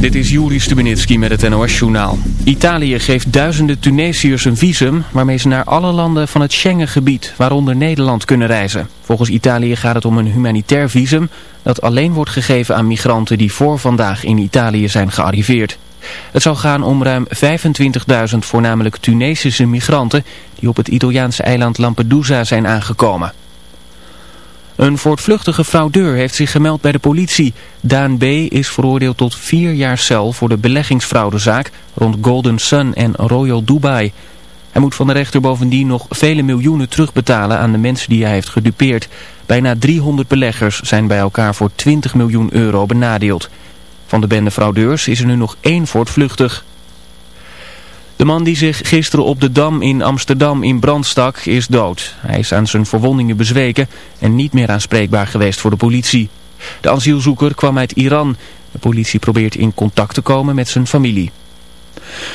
Dit is Juri Stubenitski met het NOS-journaal. Italië geeft duizenden Tunesiërs een visum waarmee ze naar alle landen van het Schengengebied, waaronder Nederland, kunnen reizen. Volgens Italië gaat het om een humanitair visum dat alleen wordt gegeven aan migranten die voor vandaag in Italië zijn gearriveerd. Het zou gaan om ruim 25.000 voornamelijk Tunesische migranten die op het Italiaanse eiland Lampedusa zijn aangekomen. Een voortvluchtige fraudeur heeft zich gemeld bij de politie. Daan B. is veroordeeld tot vier jaar cel voor de beleggingsfraudezaak rond Golden Sun en Royal Dubai. Hij moet van de rechter bovendien nog vele miljoenen terugbetalen aan de mensen die hij heeft gedupeerd. Bijna 300 beleggers zijn bij elkaar voor 20 miljoen euro benadeeld. Van de bende fraudeurs is er nu nog één voortvluchtig. De man die zich gisteren op de Dam in Amsterdam in brand stak is dood. Hij is aan zijn verwondingen bezweken en niet meer aanspreekbaar geweest voor de politie. De asielzoeker kwam uit Iran. De politie probeert in contact te komen met zijn familie.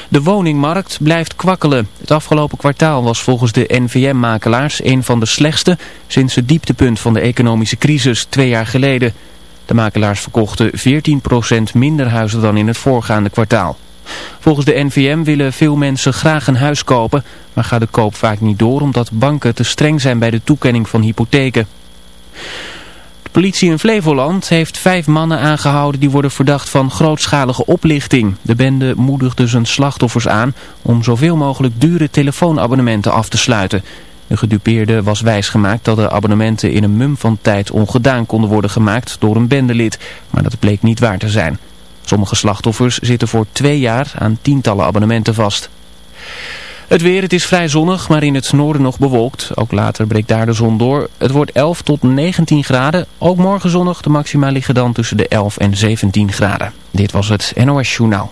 De woningmarkt blijft kwakkelen. Het afgelopen kwartaal was volgens de NVM-makelaars een van de slechtste sinds het dieptepunt van de economische crisis twee jaar geleden. De makelaars verkochten 14% minder huizen dan in het voorgaande kwartaal. Volgens de NVM willen veel mensen graag een huis kopen, maar gaat de koop vaak niet door omdat banken te streng zijn bij de toekenning van hypotheken. De politie in Flevoland heeft vijf mannen aangehouden die worden verdacht van grootschalige oplichting. De bende moedigde zijn slachtoffers aan om zoveel mogelijk dure telefoonabonnementen af te sluiten. De gedupeerde was wijsgemaakt dat de abonnementen in een mum van tijd ongedaan konden worden gemaakt door een bendelid, maar dat bleek niet waar te zijn. Sommige slachtoffers zitten voor twee jaar aan tientallen abonnementen vast. Het weer, het is vrij zonnig, maar in het noorden nog bewolkt. Ook later breekt daar de zon door. Het wordt 11 tot 19 graden. Ook morgen zonnig. De maxima liggen dan tussen de 11 en 17 graden. Dit was het NOS Journaal.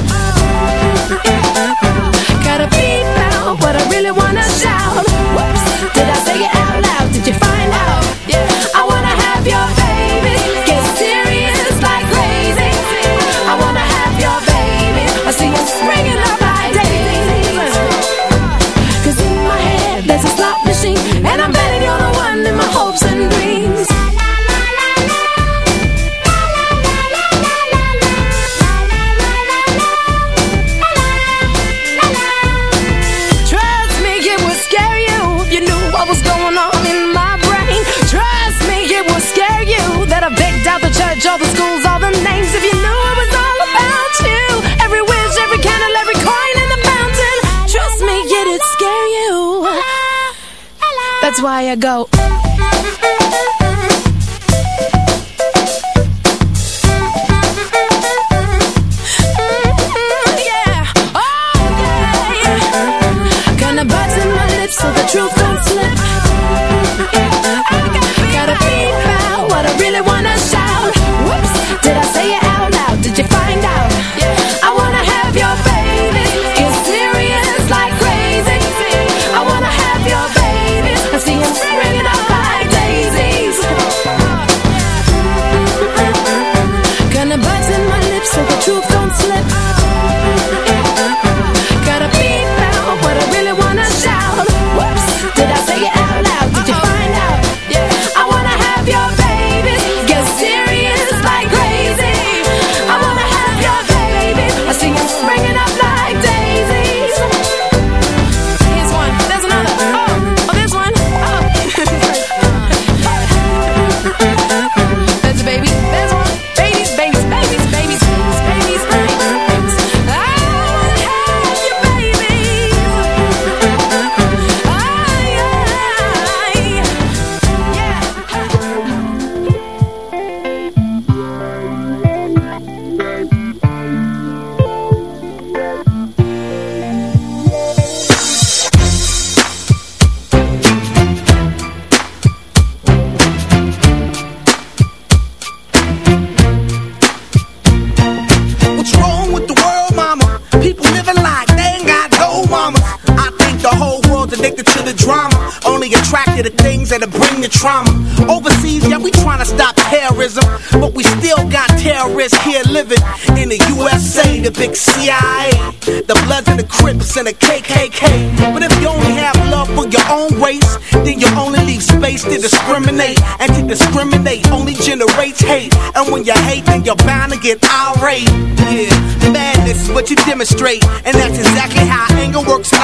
I go.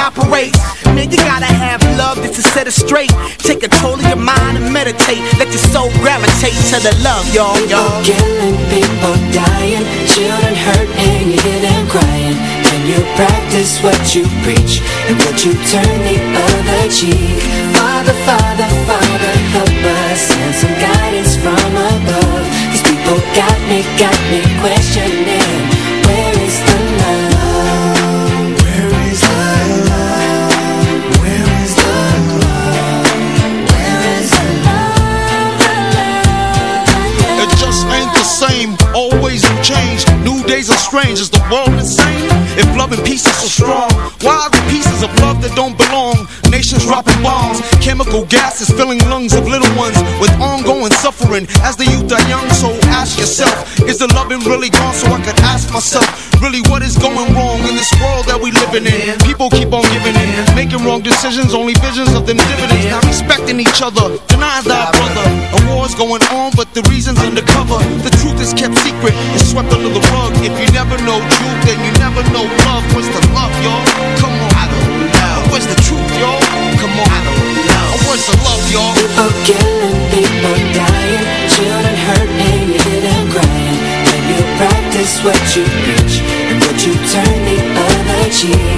operates. Man, you gotta have love just to set it straight. Take control of your mind and meditate. Let your soul gravitate to the love, y'all, y'all. Killing people dying, children hurt and you hear them crying. Can you practice what you preach and would you turn the other cheek? Father, Father, Father, help us and some guidance from above. These people got me, got me questioning love and peace is so strong. Why are the pieces of love that don't belong? Nations dropping bombs, chemical gases filling lungs of little ones with ongoing suffering. As the youth are young, so ask yourself, is the loving really gone? So I could ask myself, really what is going wrong in this world that we living in? People keep on giving in, making wrong decisions, only visions of them dividends. Not respecting each other, denying thy brother. A war's going on, but the reason's undercover. The truth is kept secret, it's swept under the rug. If you never know truth, then you never know love. What's the love, y'all? Come on, I don't know. What's the truth, y'all? Come on, I don't know. What's the love, y'all? People killing, people dying, children hurt and hear them crying. When you practice what you preach you turn the other cheek.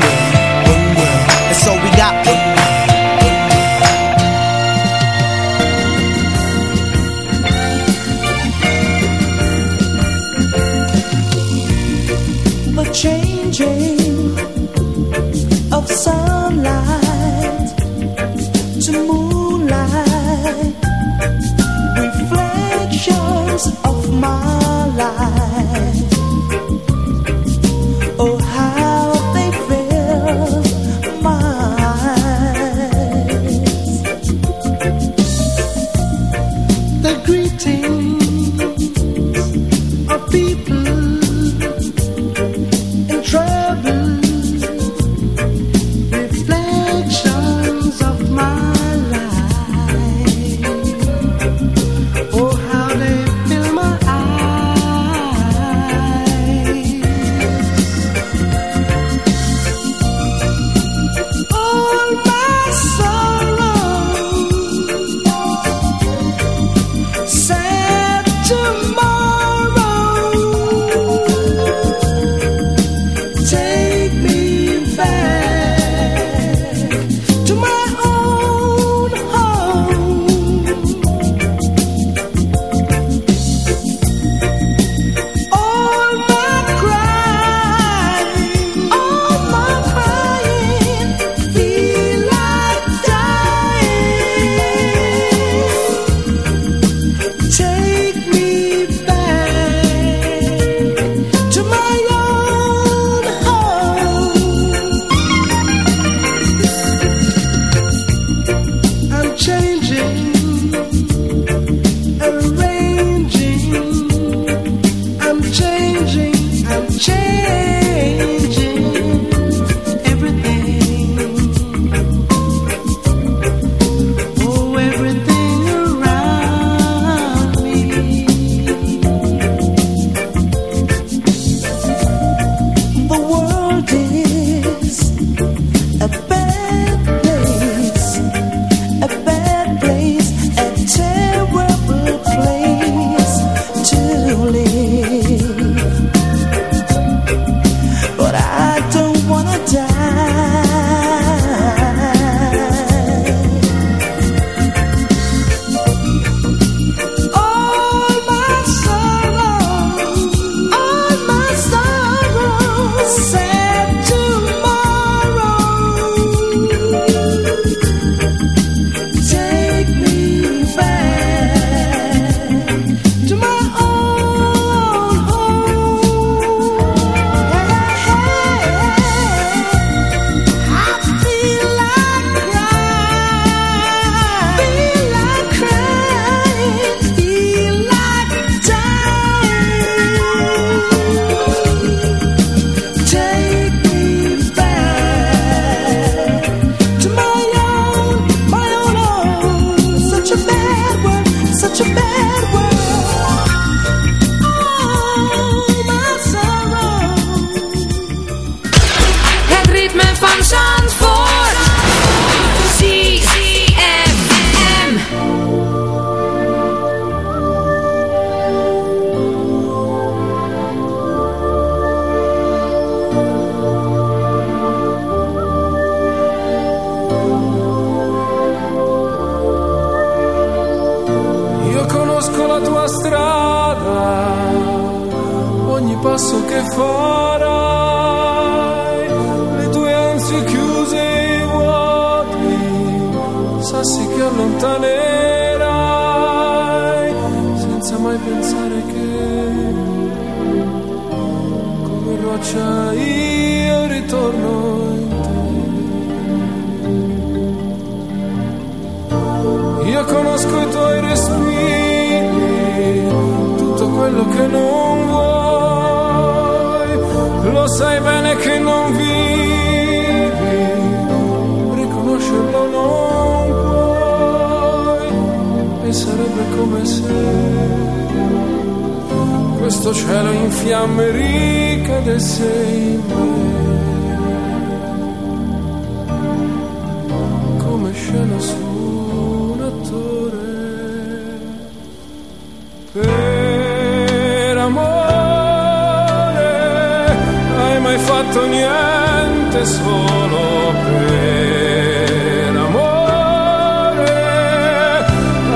word, hai fatto niente solo per amore.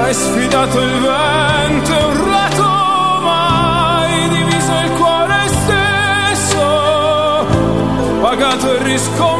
Hai sfidato il vento e un rato, ma hai diviso il cuore stesso, pagato il riscontro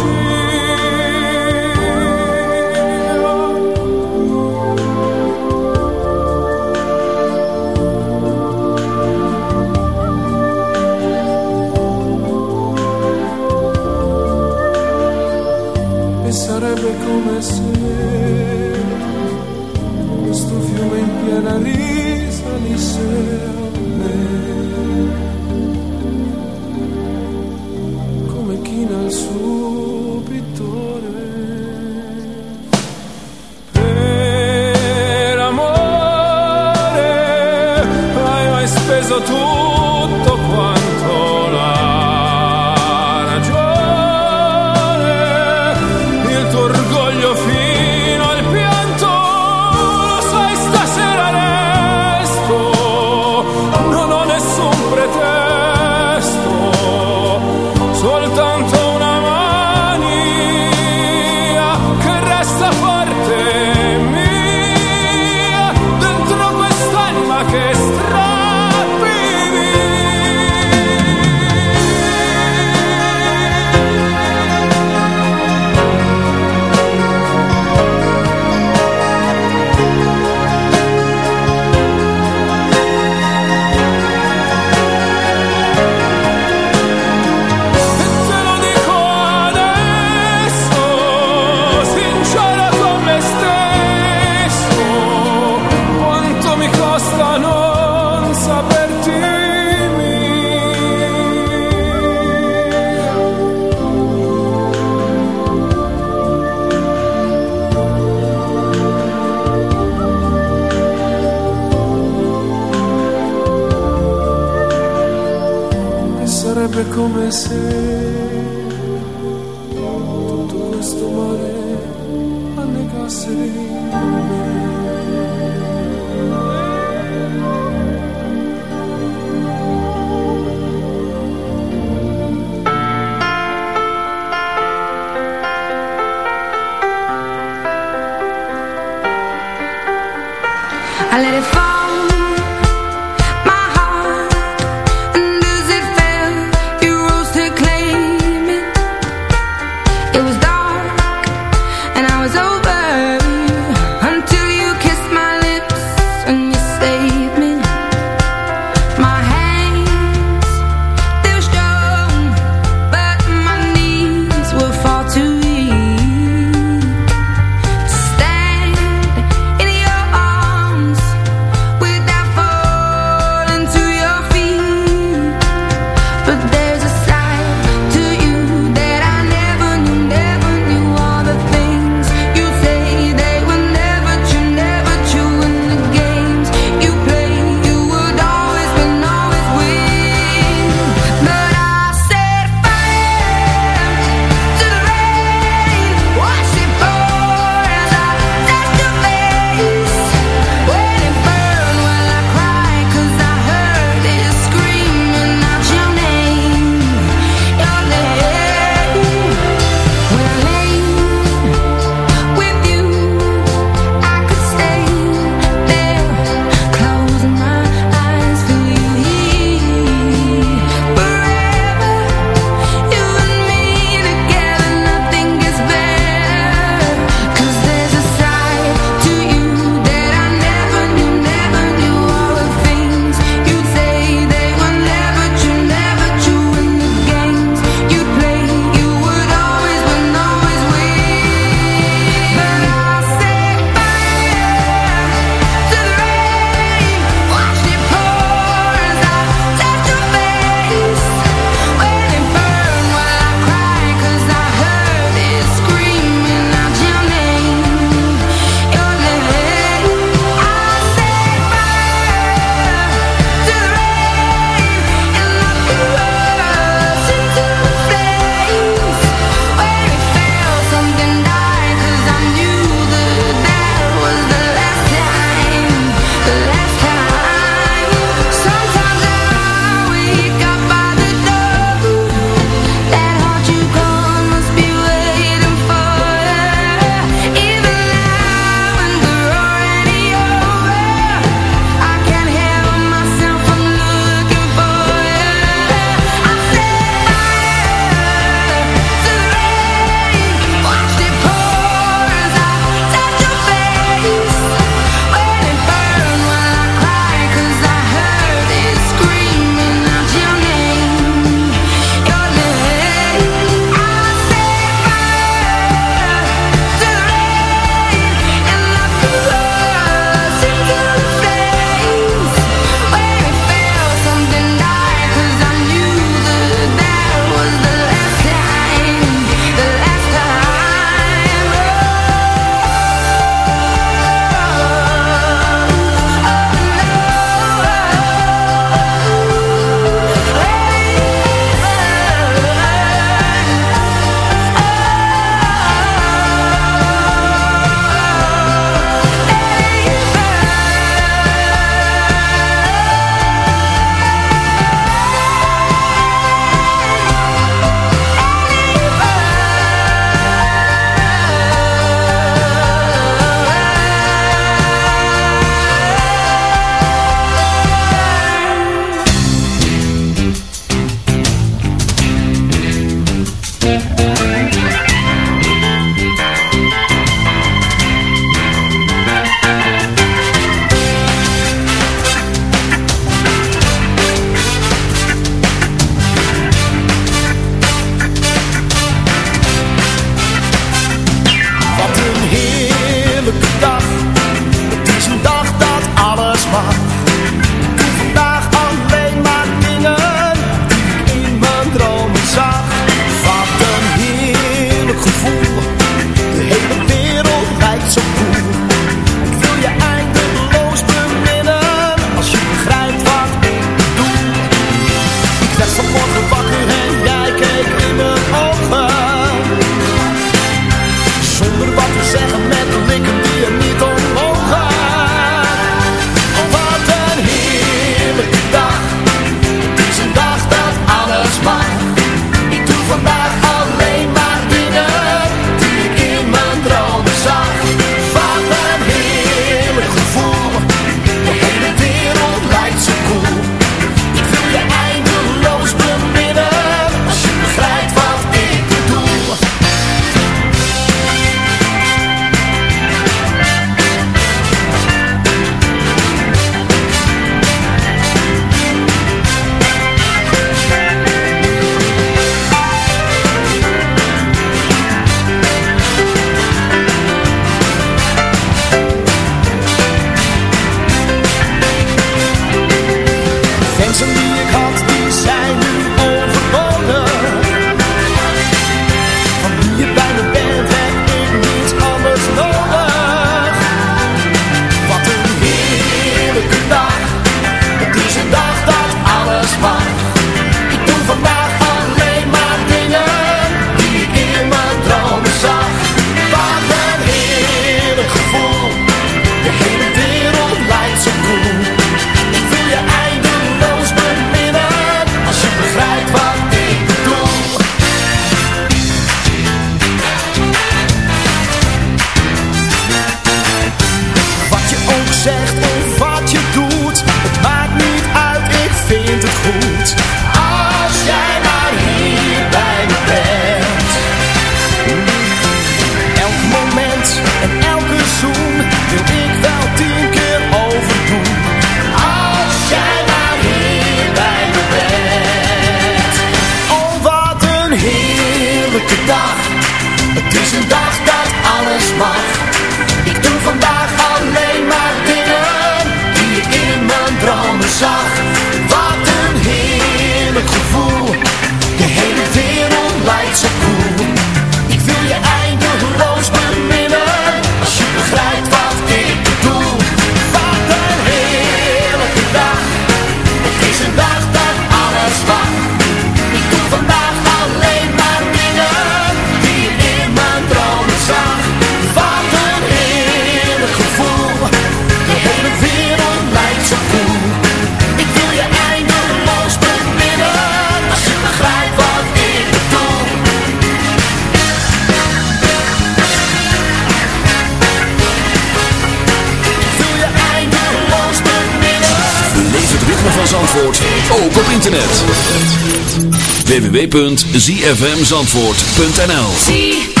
www.zfmzandvoort.nl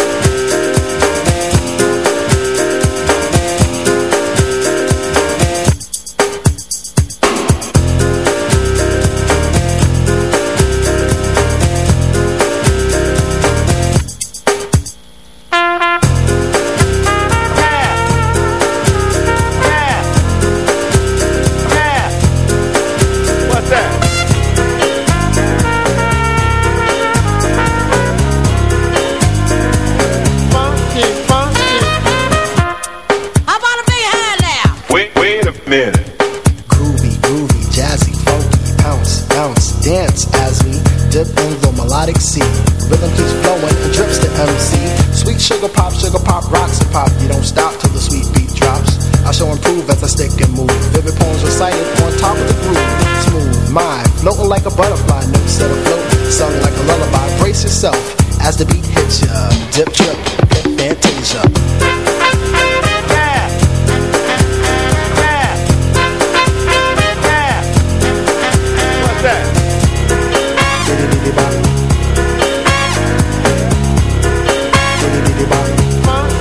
Minute. Groovy, groovy, jazzy, funky, bounce, bounce, dance as we dip in the melodic sea. Rhythm keeps flowing and drips to MC. Sweet sugar pop, sugar pop, rocks and pop. You don't stop till the sweet beat drops. I shall improve as I stick and move. Vivid poems recited on top of the groove. Smooth mind, floating like a butterfly, notes set afloat, sung like a lullaby. Brace yourself as the beat hits ya. Dip, trip, hip, fantasia.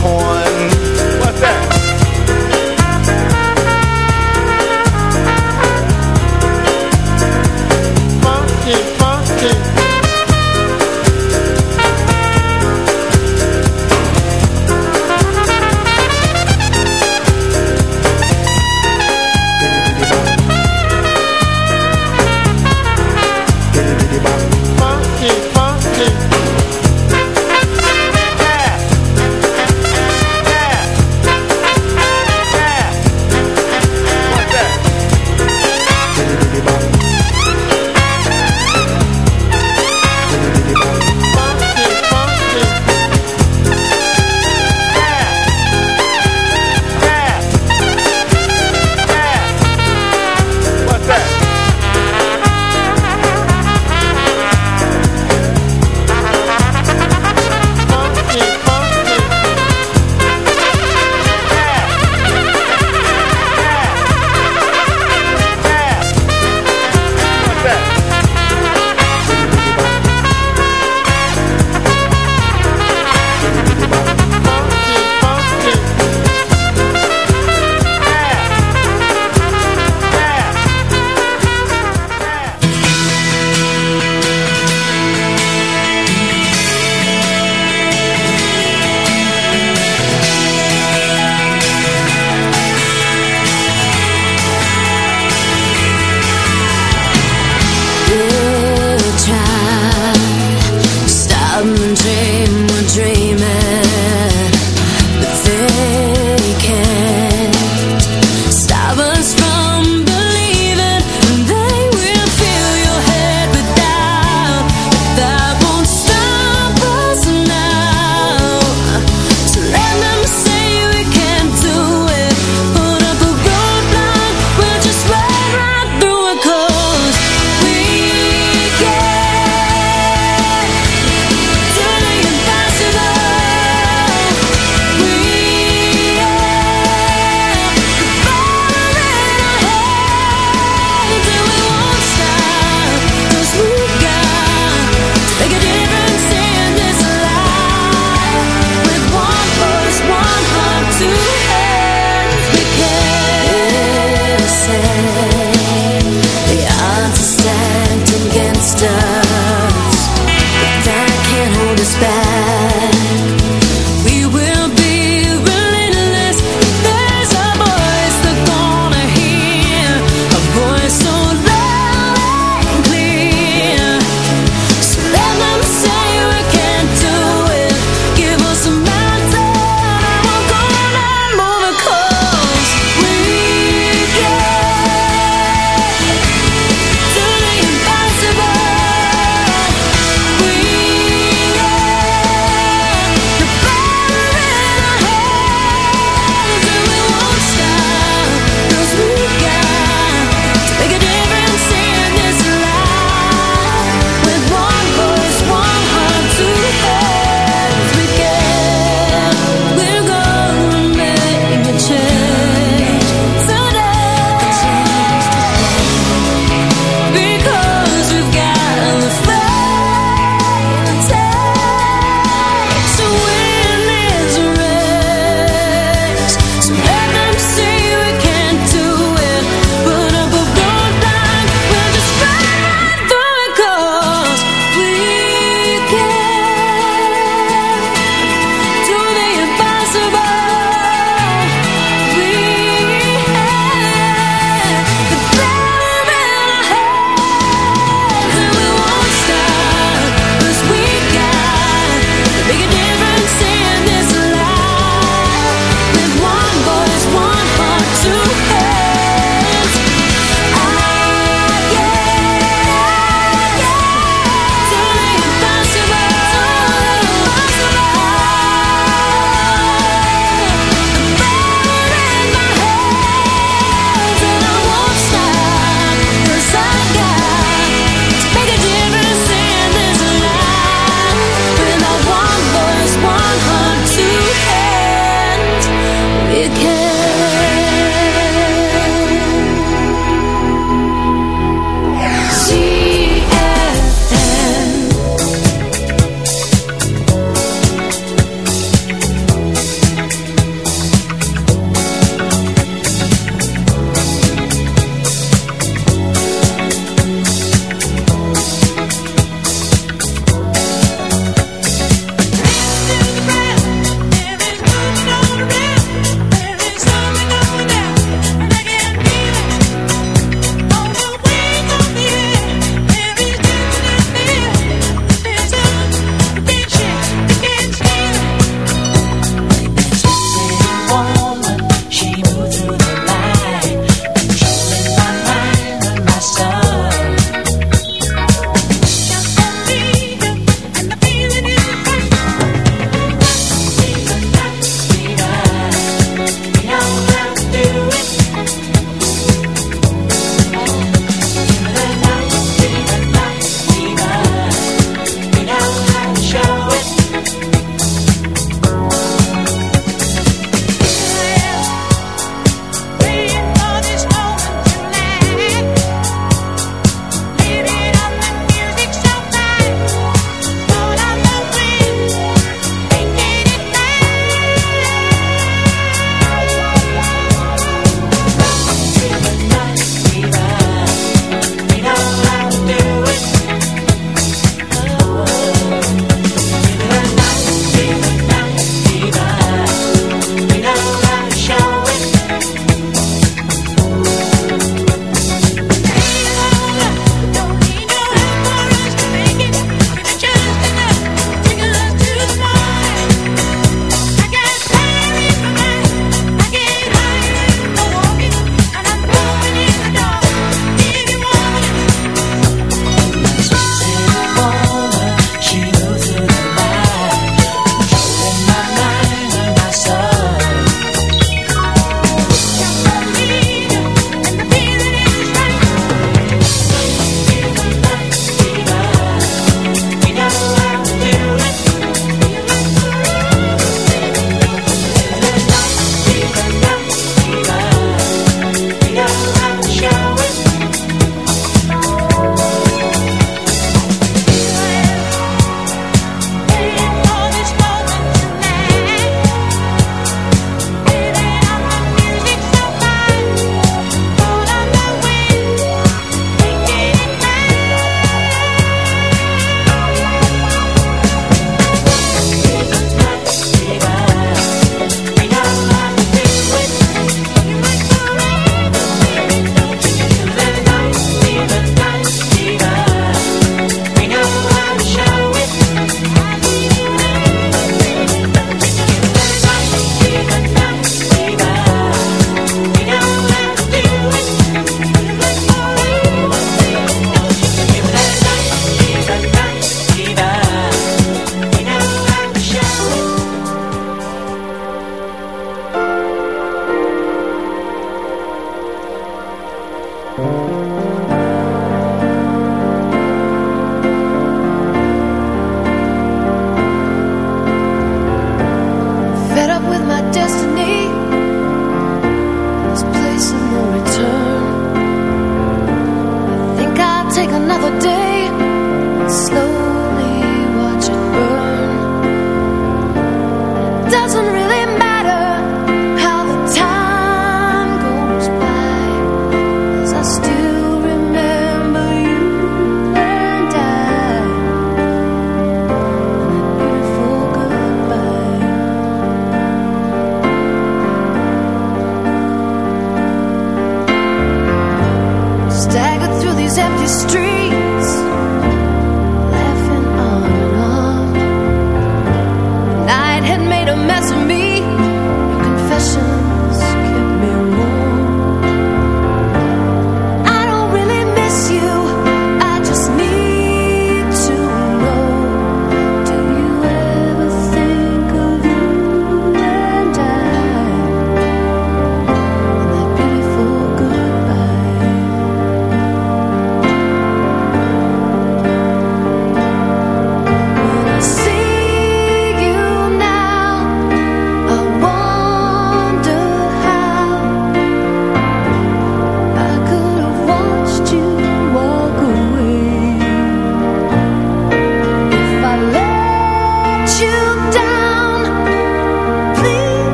that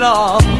it all.